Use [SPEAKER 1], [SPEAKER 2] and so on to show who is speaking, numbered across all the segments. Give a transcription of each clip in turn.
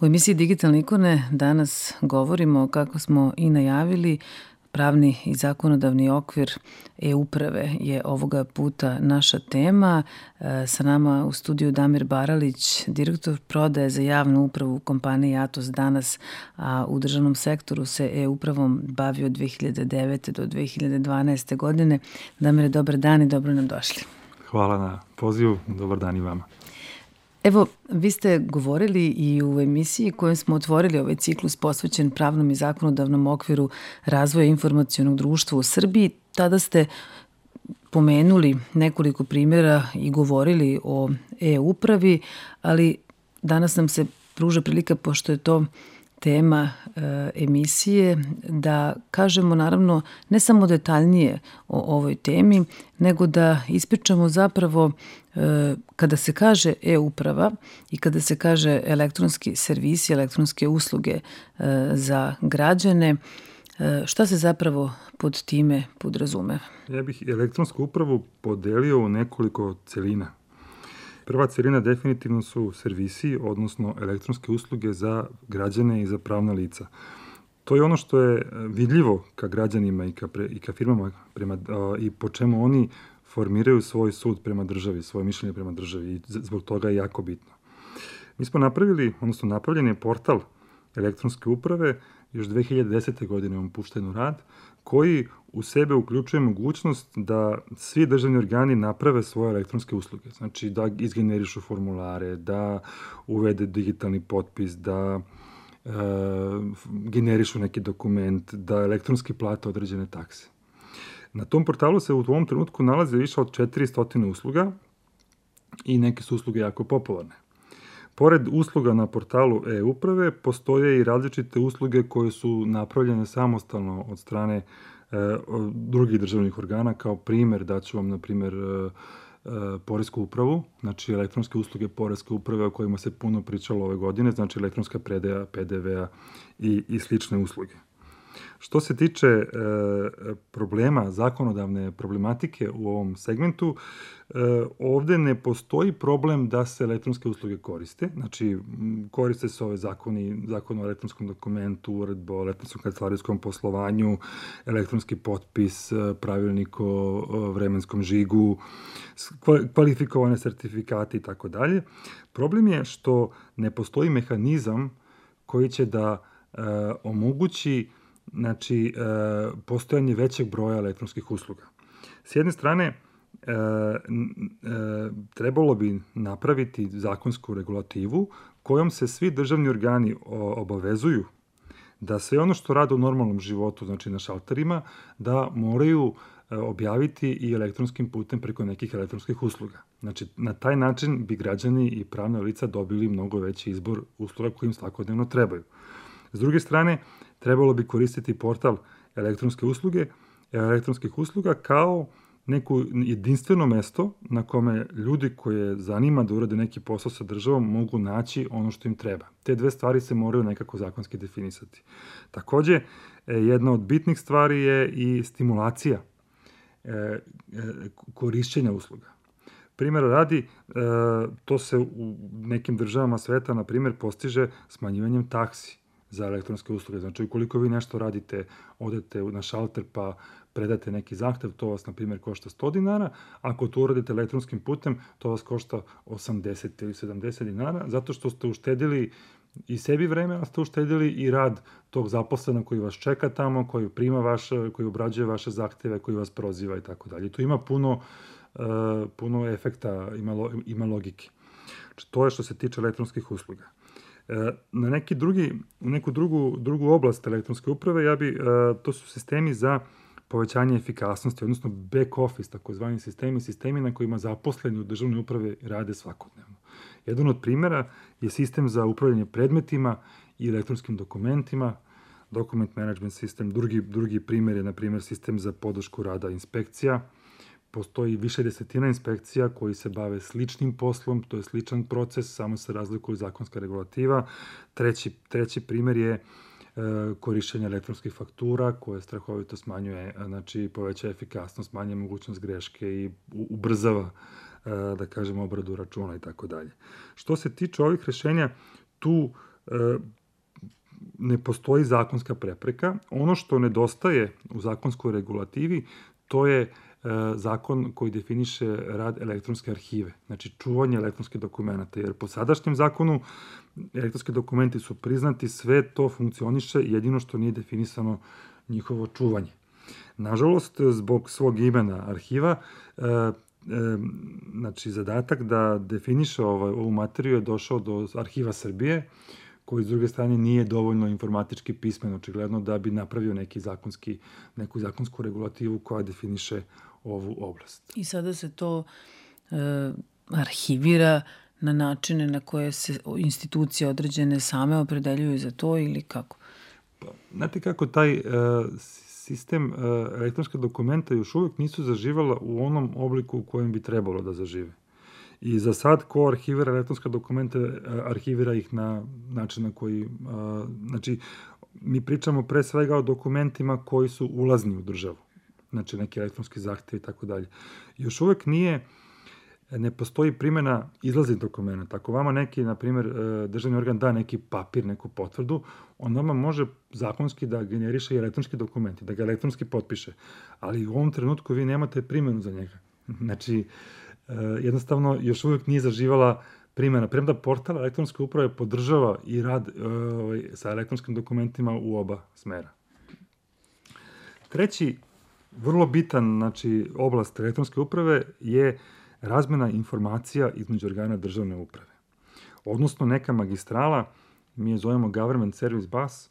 [SPEAKER 1] U emisiji Digitalne ikone danas govorimo, kako smo i najavili, pravni i zakonodavni okvir e-uprave je ovoga puta naša tema. E, sa nama u studiju Damir Baralić, direktor prodaje za javnu upravu u kompaniji Atos danas, a u državnom sektoru se e-upravom bavio od 2009. do 2012. godine. Damire, dobar dan i dobro nam došli.
[SPEAKER 2] Hvala na pozivu, dobar dan i vama.
[SPEAKER 1] Evo, vi ste govorili i u emisiji kojom smo otvorili ovaj ciklus posvećen pravnom i zakonodavnom okviru razvoja informacijonog društva u Srbiji. Tada ste pomenuli nekoliko primjera i govorili o e-upravi, ali danas nam se pruža prilika, pošto je to tema e, emisije da kažemo naravno ne samo detaljnije o ovoj temi, nego da ispričamo zapravo e, kada se kaže e-uprava i kada se kaže elektronski servisi, elektronske usluge e, za građane, e, šta se zapravo pod time podrazumeva?
[SPEAKER 2] Ja bih elektronsku upravu podelio u nekoliko celina. Prva celina definitivno su servisi, odnosno elektronske usluge za građane i za pravna lica. To je ono što je vidljivo ka građanima i ka, pre, i ka firmama prema, a, i po čemu oni formiraju svoj sud prema državi, svoje mišljenje prema državi i zbog toga je jako bitno. Mi smo napravili, odnosno napravljen je portal elektronske uprave još 2010. godine on pušten u rad, koji u sebe uključuje mogućnost da svi državni organi naprave svoje elektronske usluge. Znači da izgenerišu formulare, da uvede digitalni potpis, da e, generišu neki dokument, da elektronski plate određene takse. Na tom portalu se u ovom trenutku nalaze više od 400 usluga i neke su usluge jako popularne. Pored usluga na portalu e-uprave, postoje i različite usluge koje su napravljene samostalno od strane e, drugih državnih organa. Kao primer daću vam, na primer, e, e, Poresku upravu, znači elektronske usluge Poreske uprave o kojima se puno pričalo ove godine, znači elektronska predaja PDV-a i, i slične usluge. Što se tiče e, problema, zakonodavne problematike u ovom segmentu, e, ovde ne postoji problem da se elektronske usluge koriste. Znači, koriste se ove zakoni, zakon o elektronskom dokumentu, uredbo o elektronskom kancelarijskom poslovanju, elektronski potpis, e, pravilnik o vremenskom žigu, kvalifikovane sertifikate i tako dalje. Problem je što ne postoji mehanizam koji će da e, omogući znači, e, postojanje većeg broja elektronskih usluga. S jedne strane, e, e, trebalo bi napraviti zakonsku regulativu kojom se svi državni organi obavezuju da sve ono što rade u normalnom životu, znači na šalterima, da moraju objaviti i elektronskim putem preko nekih elektronskih usluga. Znači, na taj način bi građani i pravna lica dobili mnogo veći izbor usluga kojim svakodnevno trebaju. S druge strane, trebalo bi koristiti portal elektronske usluge, elektronskih usluga kao neko jedinstveno mesto na kome ljudi koje zanima da urade neki posao sa državom mogu naći ono što im treba. Te dve stvari se moraju nekako zakonski definisati. Takođe, e, jedna od bitnih stvari je i stimulacija e, e, korišćenja usluga. Primjera radi, to se u nekim državama sveta, na primjer, postiže smanjivanjem taksi za elektronske usluge. Znači, ukoliko vi nešto radite, odete na šalter pa predate neki zahtev, to vas, na primjer, košta 100 dinara, ako to uradite elektronskim putem, to vas košta 80 ili 70 dinara, zato što ste uštedili i sebi vreme, a ste uštedili i rad tog zaposlena koji vas čeka tamo, koji prima vaše, koji obrađuje vaše zahteve, koji vas proziva i tako dalje. Tu ima puno, uh, puno efekta, ima, lo, ima logike. Znači, to je što se tiče elektronskih usluga. Na neki drugi, u neku drugu, drugu oblast elektronske uprave, ja bi, to su sistemi za povećanje efikasnosti, odnosno back office, takozvani sistemi, sistemi na kojima zaposleni u državnoj uprave rade svakodnevno. Jedan od primera je sistem za upravljanje predmetima i elektronskim dokumentima, document management sistem. Drugi, drugi primer je, na primer, sistem za podršku rada inspekcija, postoji više desetina inspekcija koji se bave sličnim poslom, to je sličan proces, samo se razlikuju zakonska regulativa. Treći, treći primer je e, korišćenje elektronskih faktura koje strahovito smanjuje, znači poveća efikasnost, manje mogućnost greške i ubrzava e, da kažemo obradu računa i tako dalje. Što se tiče ovih rešenja, tu ne postoji zakonska prepreka. Ono što nedostaje u zakonskoj regulativi, to je e, zakon koji definiše rad elektronske arhive, znači čuvanje elektronskih dokumenta, jer po sadašnjem zakonu elektronski dokumenti su priznati, sve to funkcioniše, jedino što nije definisano njihovo čuvanje. Nažalost, zbog svog imena arhiva, e, e, znači zadatak da definiše ovaj, ovu materiju je došao do Arhiva Srbije, koji s druge strane nije dovoljno informatički pismen, očigledno da bi napravio neki zakonski, neku zakonsku regulativu koja definiše ovu oblast.
[SPEAKER 1] I sada se to e, arhivira na načine na koje se institucije određene same opredeljuju za to ili kako?
[SPEAKER 2] Pa, znate kako taj e, sistem e, elektronske dokumenta još uvek nisu zaživala u onom obliku u kojem bi trebalo da zažive. I za sad, ko arhivira elektronske dokumente, e, arhivira ih na način na koji, znači, mi pričamo pre svega o dokumentima koji su ulazni u državu. Znači, neki elektronski zahtev i tako dalje. Još uvek nije, ne postoji primjena izlaznih dokumenta. Ako vama neki, na primjer, e, državni organ da neki papir, neku potvrdu, on vama može zakonski da generiše i elektronski dokumenti, da ga elektronski potpiše. Ali u ovom trenutku vi nemate primjenu za njega. Znači, E, jednostavno još uvijek nije zaživala primjena. Premda portal elektronske uprave podržava i rad e, ovaj, sa elektronskim dokumentima u oba smera. Treći, vrlo bitan znači, oblast elektronske uprave je razmena informacija između organa državne uprave. Odnosno neka magistrala, mi je zovemo Government Service Bus,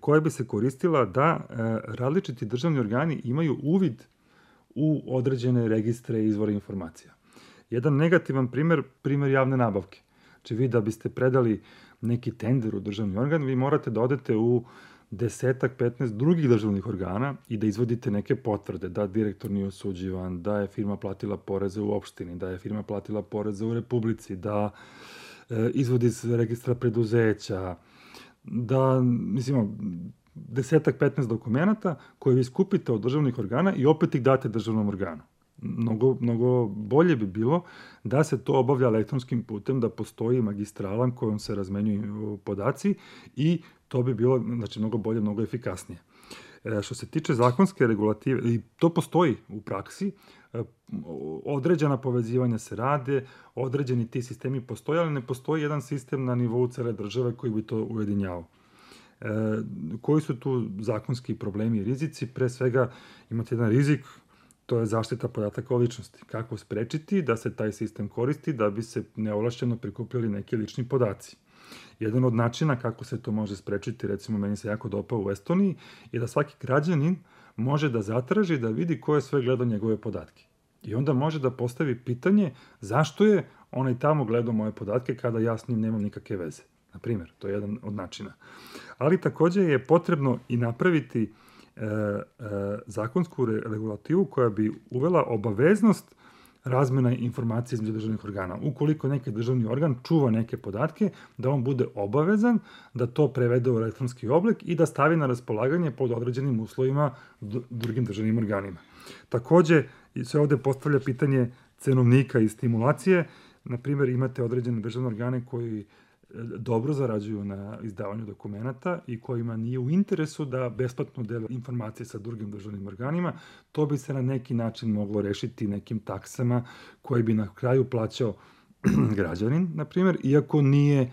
[SPEAKER 2] koja bi se koristila da e, različiti državni organi imaju uvid u određene registre i izvore informacija. Jedan negativan primer, primer javne nabavke. Znači vi da biste predali neki tender u državni organ, vi morate da odete u desetak, 15 drugih državnih organa i da izvodite neke potvrde, da direktor nije osuđivan, da je firma platila poreze u opštini, da je firma platila poreze u republici, da e, izvodi iz registra preduzeća, da, mislimo, desetak, 15 dokumenta koje vi skupite od državnih organa i opet ih date državnom organu. Mnogo, mnogo bolje bi bilo da se to obavlja elektronskim putem, da postoji magistrala kojom se razmenjuju podaci i to bi bilo znači, mnogo bolje, mnogo efikasnije. E, što se tiče zakonske regulative, i to postoji u praksi, e, određena povezivanja se rade, određeni ti sistemi postoje, ali ne postoji jedan sistem na nivou cele države koji bi to ujedinjavao. E, koji su tu zakonski problemi i rizici? Pre svega imate jedan rizik, to je zaštita podataka o ličnosti. Kako sprečiti da se taj sistem koristi da bi se neovlašćeno prikupljali neki lični podaci. Jedan od načina kako se to može sprečiti, recimo meni se jako dopao u Estoniji, je da svaki građanin može da zatraži da vidi ko je sve gledao njegove podatke. I onda može da postavi pitanje zašto je onaj tamo gledao moje podatke kada ja s njim nemam nikakve veze. Na primjer, to je jedan od načina. Ali takođe je potrebno i napraviti e, e, zakonsku regulativu koja bi uvela obaveznost razmena informacije između državnih organa. Ukoliko neki državni organ čuva neke podatke, da on bude obavezan da to prevede u elektronski oblik i da stavi na raspolaganje pod određenim uslovima drugim državnim organima. Takođe, se ovde postavlja pitanje cenovnika i stimulacije. Na primjer, imate određene državne organe koji dobro zarađuju na izdavanju dokumenta i kojima nije u interesu da besplatno dele informacije sa drugim državnim organima, to bi se na neki način moglo rešiti nekim taksama koje bi na kraju plaćao građanin, na primjer, iako nije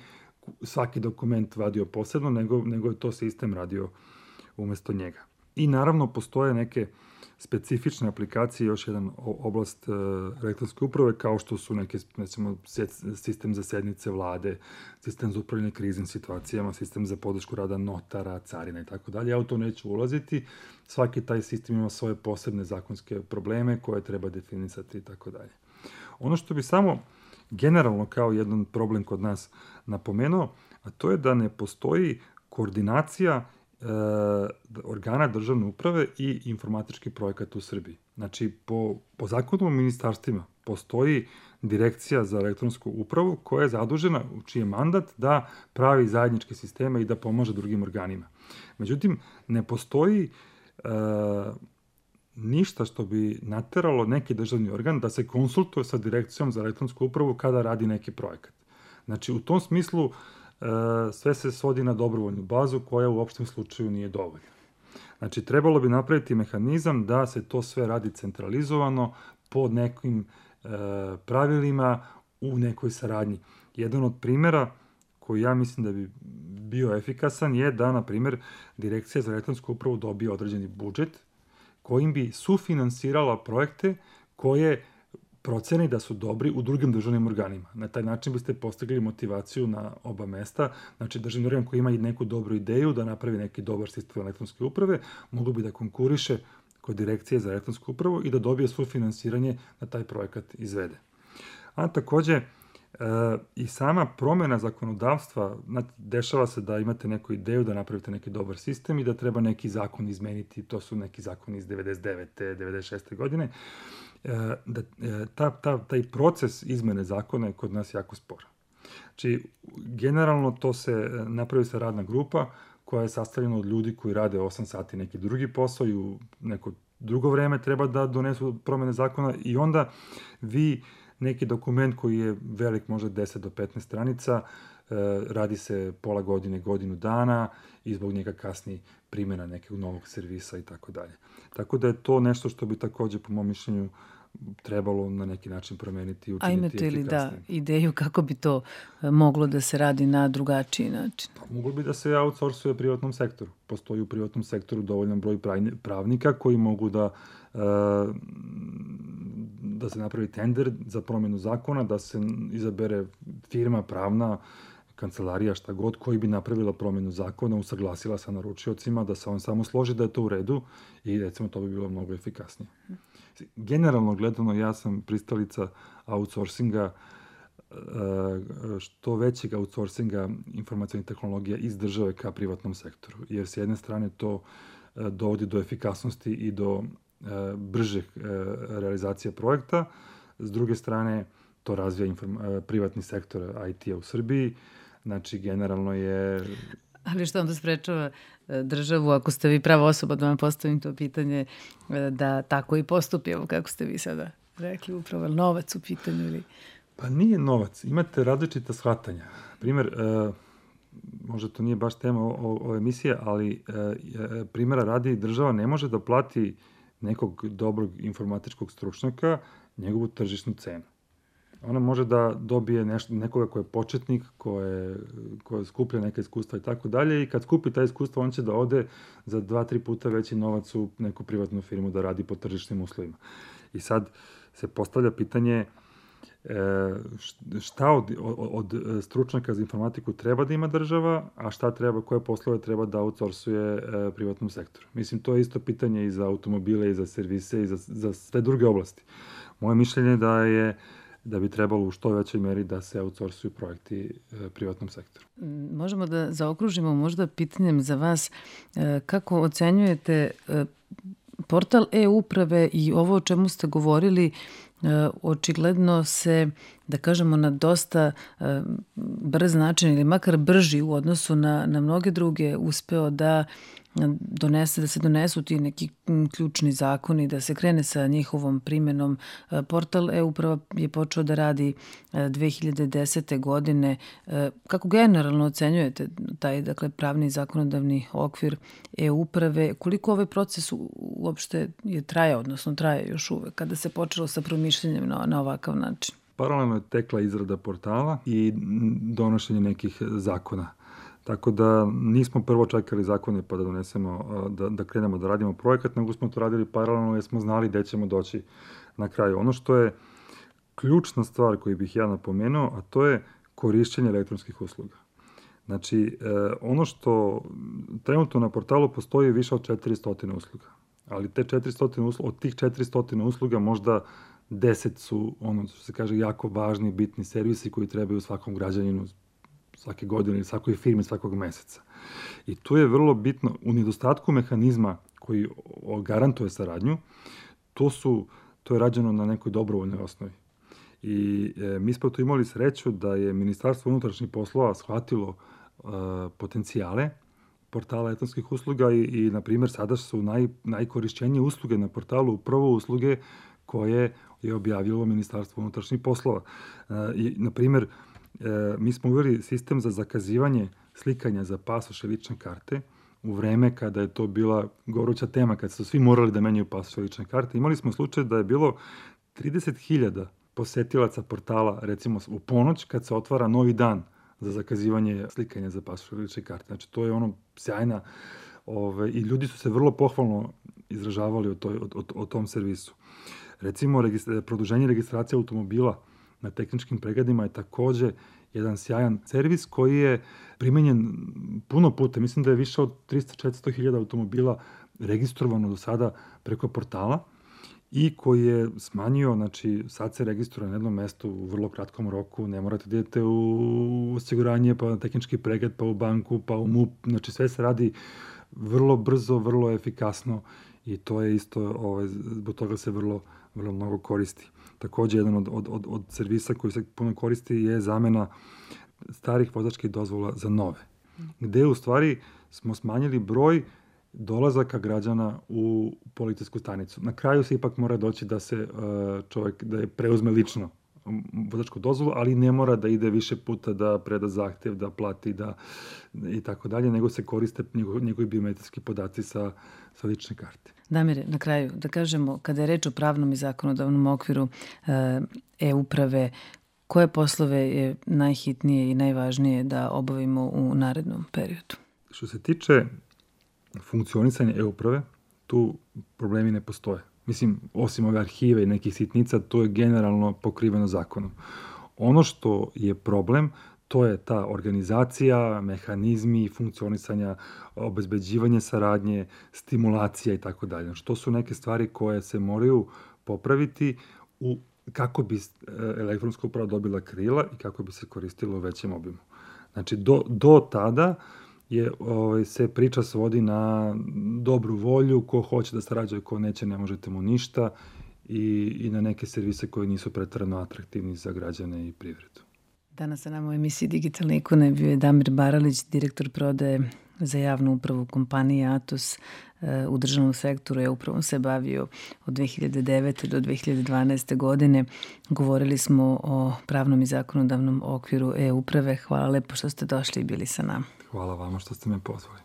[SPEAKER 2] svaki dokument vadio posebno, nego, nego je to sistem radio umesto njega. I naravno postoje neke uh, specifične aplikacije, još jedan oblast e, elektronske uprave, kao što su neke, recimo, sistem za sednice vlade, sistem za upravljanje kriznim situacijama, sistem za podršku rada notara, carina i tako dalje. Ja u to neću ulaziti. Svaki taj sistem ima svoje posebne zakonske probleme koje treba definisati i tako dalje. Ono što bi samo generalno kao jedan problem kod nas napomenuo, a to je da ne postoji koordinacija organa državne uprave i informatički projekat u Srbiji. Znači, po, po zakonu o ministarstvima postoji direkcija za elektronsku upravu koja je zadužena, u čiji mandat da pravi zajedničke sisteme i da pomaže drugim organima. Međutim, ne postoji e, ništa što bi nateralo neki državni organ da se konsultuje sa direkcijom za elektronsku upravu kada radi neki projekat. Znači, u tom smislu sve se svodi na dobrovoljnu bazu koja u opštem slučaju nije dovoljna. Znači, trebalo bi napraviti mehanizam da se to sve radi centralizovano pod nekim e, pravilima u nekoj saradnji. Jedan od primera koji ja mislim da bi bio efikasan je da, na primer, Direkcija za elektronsku upravu dobije određeni budžet kojim bi sufinansirala projekte koje proceni da su dobri u drugim državnim organima. Na taj način biste postigli motivaciju na oba mesta. Znači, državni organ koji ima i neku dobru ideju da napravi neki dobar sistem elektronske uprave, mogu bi da konkuriše kod direkcije za elektronsku upravu i da dobije sufinansiranje da taj projekat izvede. A takođe, E, I sama promena zakonodavstva, dešava se da imate neku ideju da napravite neki dobar sistem i da treba neki zakon izmeniti, to su neki zakoni iz 99. 96. godine, da e, ta, ta, taj proces izmene zakona je kod nas jako spor. Znači, generalno to se napravi se radna grupa koja je sastavljena od ljudi koji rade 8 sati neki drugi posao i u neko drugo vreme treba da donesu promene zakona i onda vi uh, neki dokument koji je velik možda 10 do 15 stranica, e, radi se pola godine, godinu dana i zbog njega kasni primjena nekog novog servisa i tako dalje. Tako da je to nešto što bi takođe, po mom mišljenju, trebalo na neki način promeniti i učiniti
[SPEAKER 1] A imate li da ideju kako bi to e, moglo da se radi na drugačiji način?
[SPEAKER 2] Pa, moglo bi da se outsourcuje privatnom sektoru. Postoji u privatnom sektoru dovoljan broj pravnika koji mogu da uh, da se napravi tender za promenu zakona, da se izabere firma pravna, kancelarija, šta god, koji bi napravila promenu zakona, usaglasila sa naručiocima, da se on samo složi da je to u redu i recimo to bi bilo mnogo efikasnije. Generalno gledano, ja sam pristalica outsourcinga, e, što većeg outsourcinga informacijalnih tehnologija iz države ka privatnom sektoru. Jer s jedne strane to e, dovodi do efikasnosti i do E, brže e, realizacije projekta, s druge strane to razvija privatni sektor IT-a u Srbiji, znači generalno je...
[SPEAKER 1] Ali što vam da sprečava državu, ako ste vi prava osoba da vam postavim to pitanje, da tako i postupi, evo kako ste vi sada rekli, upravo novac u pitanju ili...
[SPEAKER 2] Pa nije novac, imate različita shvatanja. Primer, možda to nije baš tema ove emisije, ali primjera radi država ne može da plati nekog dobrog informatičkog stručnjaka njegovu tržišnu cenu. Ona može da dobije nešto, nekoga ko je početnik, ko, je, ko je skuplja neka iskustva i tako dalje i kad skupi ta iskustva on će da ode za dva, tri puta veći novac u neku privatnu firmu da radi po tržišnim uslovima. I sad se postavlja pitanje e, šta od, od, od stručnjaka za informatiku treba da ima država, a šta treba, koje poslove treba da outsourcuje e, privatnom sektoru. Mislim, to je isto pitanje i za automobile, i za servise, i za, za sve druge oblasti. Moje mišljenje je da je da bi trebalo u što većoj meri da se outsourcuju projekti e, privatnom sektoru.
[SPEAKER 1] Možemo da zaokružimo možda pitanjem za vas e, kako ocenjujete e, portal e-uprave i ovo o čemu ste govorili očigledno se, da kažemo, na dosta brz način ili makar brži u odnosu na, na mnoge druge uspeo da donese, da se donesu ti neki ključni zakoni, da se krene sa njihovom primenom. E, portal e-uprava je počeo da radi 2010. godine. Kako generalno ocenjujete taj dakle, pravni zakonodavni okvir e-uprave? Koliko ovaj proces uopšte je trajao, odnosno traje još uvek, kada se počelo sa promišljanjem na, na ovakav način?
[SPEAKER 2] Paralelno je tekla izrada portala i donošenje nekih zakona. Tako da nismo prvo čekali zakone pa da donesemo, da, da krenemo da radimo projekat, nego smo to radili paralelno jer smo znali gde ćemo doći na kraju. Ono što je ključna stvar koju bih ja napomenuo, a to je korišćenje elektronskih usluga. Znači, e, ono što trenutno na portalu postoji više od 400 usluga, ali te 400 usluga, od tih 400 usluga možda 10 su ono što se kaže jako važni, bitni servisi koji trebaju svakom građaninu svake godine ili svakoj firmi svakog meseca. I tu je vrlo bitno, u nedostatku mehanizma koji garantuje saradnju, to, su, to je rađeno na nekoj dobrovoljnoj osnovi. I e, mi smo tu imali sreću da je Ministarstvo unutrašnjih poslova shvatilo e, potencijale portala etonskih usluga i, i na primjer, sada su naj, najkorišćenije usluge na portalu upravo usluge koje je objavilo Ministarstvo unutrašnjih poslova. E, I, na primjer, mi smo uveli sistem za zakazivanje slikanja za pasoše lične karte u vreme kada je to bila goruća tema, kad su svi morali da menjaju pasoše lične karte. Imali smo slučaj da je bilo 30.000 posetilaca portala, recimo u ponoć, kad se otvara novi dan za zakazivanje slikanja za pasoše lične karte. Znači, to je ono sjajna ove, i ljudi su se vrlo pohvalno izražavali o, toj, o, o, o tom servisu. Recimo, registra, produženje registracije automobila na tehničkim pregledima je takođe jedan sjajan servis koji je primenjen puno puta. Mislim da je više od 300-400 hiljada automobila registrovano do sada preko portala i koji je smanjio, znači sad se registruje na jednom mestu u vrlo kratkom roku, ne morate da idete u osiguranje, pa na tehnički pregled, pa u banku, pa u MUP, znači sve se radi vrlo brzo, vrlo efikasno i to je isto, ovaj, zbog toga se vrlo, vrlo mnogo koristi. Takođe, jedan od, od, od, od servisa koji se puno koristi je zamena starih vozačkih dozvola za nove. Gde u stvari smo smanjili broj dolazaka građana u policijsku stanicu. Na kraju se ipak mora doći da se uh, čovjek da je preuzme lično vozačku dozvolu, ali ne mora da ide više puta da preda zahtev, da plati da i tako dalje, nego se koriste njegovi biometrijski podaci sa, sa lične karte.
[SPEAKER 1] Damire, na kraju, da kažemo, kada je reč o pravnom i zakonodavnom okviru e, e-uprave, koje poslove je najhitnije i najvažnije da obavimo u narednom periodu?
[SPEAKER 2] Što se tiče funkcionisanja e-uprave, tu problemi ne postoje. Mislim, osim ove arhive i nekih sitnica, to je generalno pokriveno zakonom. Ono što je problem, to je ta organizacija, mehanizmi, funkcionisanja, obezbeđivanje saradnje, stimulacija i tako dalje. Znači, to su neke stvari koje se moraju popraviti u kako bi e, elektronska uprava dobila krila i kako bi se koristilo u većem obimu. Znači, do, do tada je, ovaj, se priča svodi na dobru volju, ko hoće da sarađuje, ko neće, ne možete mu ništa i, i na neke servise koji nisu pretrano atraktivni za građane i privredu.
[SPEAKER 1] Danas sa nama u emisiji Digitalne ikone bio je Damir Baralić, direktor prodaje za javnu upravu kompanije Atos e, u državnom sektoru je upravo se bavio od 2009. do 2012. godine. Govorili smo o pravnom i zakonodavnom okviru e-uprave. Hvala lepo što ste došli i bili sa nama.
[SPEAKER 2] Hvala vama što ste me pozvali.